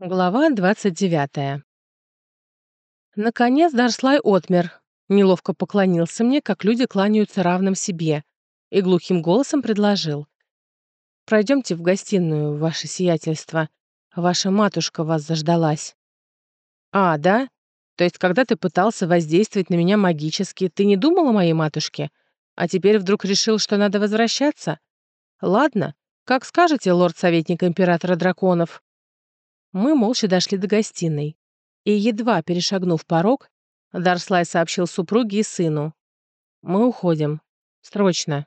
Глава 29. Наконец Дарслай отмер, неловко поклонился мне, как люди кланяются равным себе, и глухим голосом предложил. «Пройдемте в гостиную, ваше сиятельство. Ваша матушка вас заждалась». «А, да? То есть, когда ты пытался воздействовать на меня магически, ты не думал о моей матушке? А теперь вдруг решил, что надо возвращаться? Ладно, как скажете, лорд-советник императора драконов». Мы молча дошли до гостиной. И, едва перешагнув порог, Дарслай сообщил супруге и сыну. «Мы уходим. Срочно».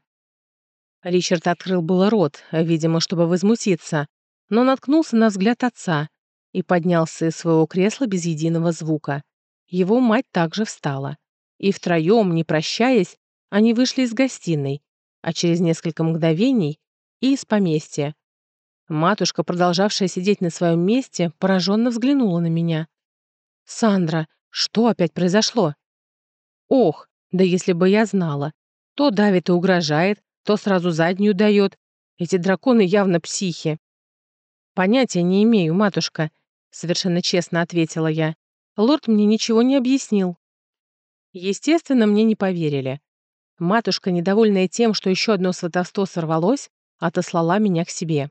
Ричард открыл было рот, видимо, чтобы возмутиться, но наткнулся на взгляд отца и поднялся из своего кресла без единого звука. Его мать также встала. И втроем, не прощаясь, они вышли из гостиной, а через несколько мгновений и из поместья, Матушка, продолжавшая сидеть на своем месте, пораженно взглянула на меня. «Сандра, что опять произошло?» «Ох, да если бы я знала. То давит и угрожает, то сразу заднюю дает. Эти драконы явно психи». «Понятия не имею, матушка», — совершенно честно ответила я. «Лорд мне ничего не объяснил». Естественно, мне не поверили. Матушка, недовольная тем, что еще одно сватовство сорвалось, отослала меня к себе.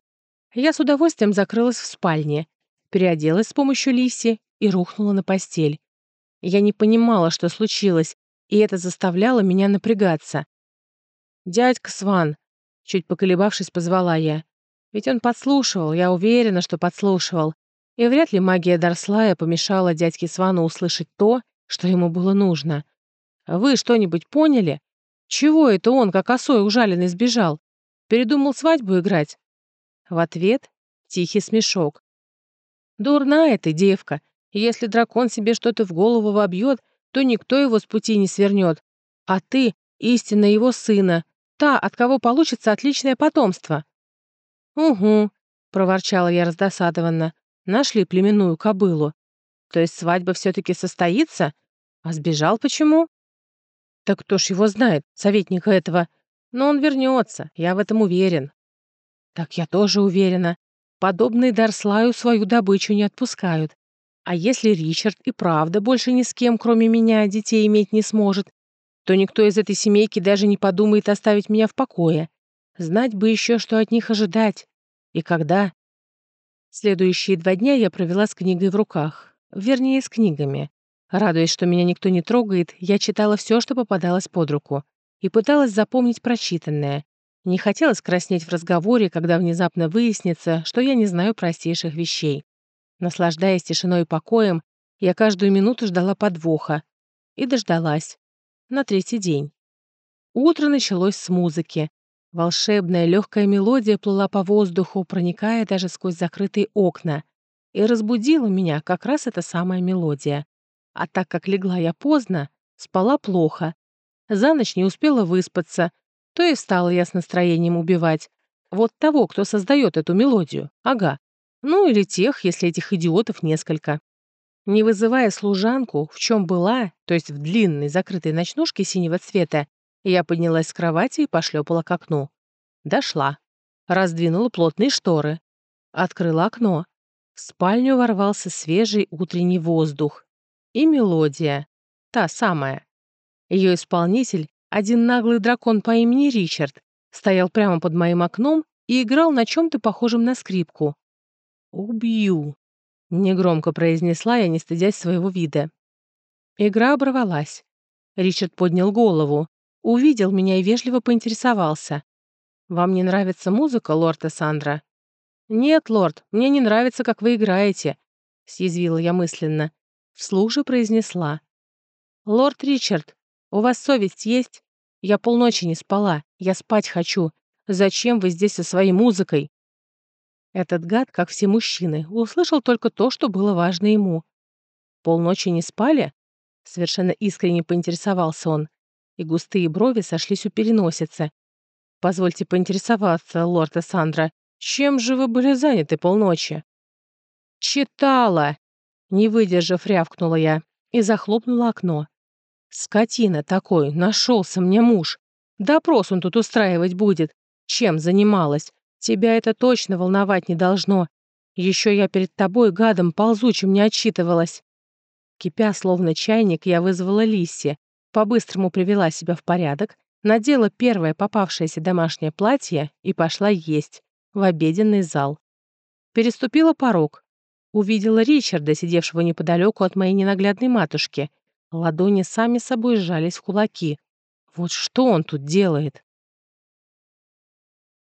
Я с удовольствием закрылась в спальне, переоделась с помощью Лиси и рухнула на постель. Я не понимала, что случилось, и это заставляло меня напрягаться. «Дядька Сван», — чуть поколебавшись, позвала я. Ведь он подслушивал, я уверена, что подслушивал. И вряд ли магия Дарслая помешала дядьке Свану услышать то, что ему было нужно. Вы что-нибудь поняли? Чего это он, как осой ужаленный, сбежал? Передумал свадьбу играть? В ответ тихий смешок. «Дурная ты, девка. Если дракон себе что-то в голову вобьет, то никто его с пути не свернет. А ты — истинно его сына, та, от кого получится отличное потомство». «Угу», — проворчала я раздосадованно. «Нашли племенную кобылу. То есть свадьба все-таки состоится? А сбежал почему?» «Так кто ж его знает, советника этого? Но он вернется, я в этом уверен». Так я тоже уверена. Подобные Дарслаю свою добычу не отпускают. А если Ричард и правда больше ни с кем, кроме меня, детей иметь не сможет, то никто из этой семейки даже не подумает оставить меня в покое. Знать бы еще, что от них ожидать. И когда. Следующие два дня я провела с книгой в руках. Вернее, с книгами. Радуясь, что меня никто не трогает, я читала все, что попадалось под руку, и пыталась запомнить прочитанное. Не хотелось краснеть в разговоре, когда внезапно выяснится, что я не знаю простейших вещей. Наслаждаясь тишиной и покоем, я каждую минуту ждала подвоха. И дождалась. На третий день. Утро началось с музыки. Волшебная легкая мелодия плыла по воздуху, проникая даже сквозь закрытые окна. И разбудила меня как раз эта самая мелодия. А так как легла я поздно, спала плохо. За ночь не успела выспаться, то и стала я с настроением убивать. Вот того, кто создает эту мелодию. Ага. Ну или тех, если этих идиотов несколько. Не вызывая служанку, в чем была, то есть в длинной закрытой ночнушке синего цвета, я поднялась с кровати и пошлепала к окну. Дошла. Раздвинула плотные шторы. Открыла окно. В спальню ворвался свежий утренний воздух. И мелодия. Та самая. Ее исполнитель один наглый дракон по имени Ричард стоял прямо под моим окном и играл на чем-то похожем на скрипку. «Убью!» — негромко произнесла я, не стыдясь своего вида. Игра оборвалась. Ричард поднял голову, увидел меня и вежливо поинтересовался. «Вам не нравится музыка, лорд Эссандра?» «Нет, лорд, мне не нравится, как вы играете», — съязвила я мысленно. Вслух же произнесла. «Лорд Ричард, у вас совесть есть? Я полночи не спала. Я спать хочу. Зачем вы здесь со своей музыкой?» Этот гад, как все мужчины, услышал только то, что было важно ему. «Полночи не спали?» Совершенно искренне поинтересовался он, и густые брови сошлись у переносицы. «Позвольте поинтересоваться, лорд Эссандра, чем же вы были заняты полночи?» «Читала!» Не выдержав, рявкнула я и захлопнула окно. Скотина такой, нашелся мне муж. Допрос он тут устраивать будет. Чем занималась? Тебя это точно волновать не должно. Еще я перед тобой гадом ползучим не отчитывалась. Кипя, словно чайник, я вызвала Лисси, по-быстрому привела себя в порядок, надела первое попавшееся домашнее платье и пошла есть в обеденный зал. Переступила порог. Увидела Ричарда, сидевшего неподалеку от моей ненаглядной матушки. Ладони сами собой сжались в кулаки. Вот что он тут делает?